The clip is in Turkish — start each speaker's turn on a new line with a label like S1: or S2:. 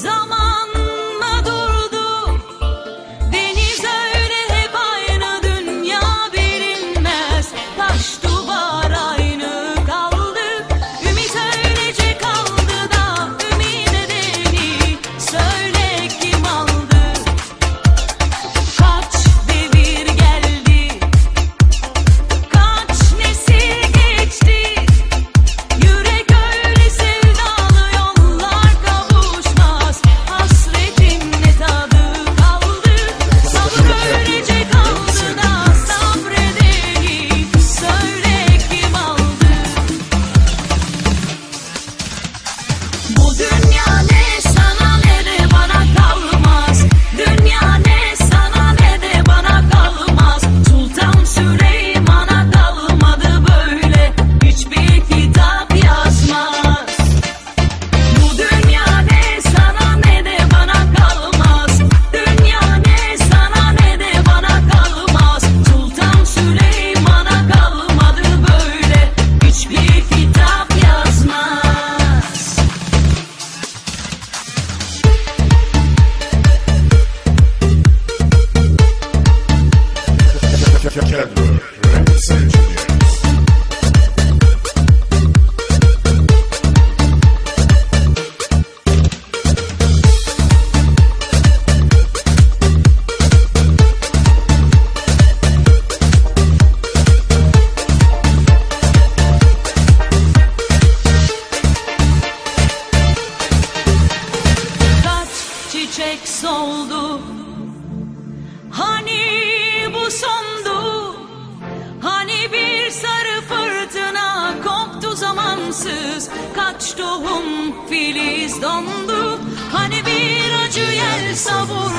S1: Zama Juggler çiçek soldu? Hani bu sondu vefasız Kaç tohum filiz dondu Hani bir acı yel savurdu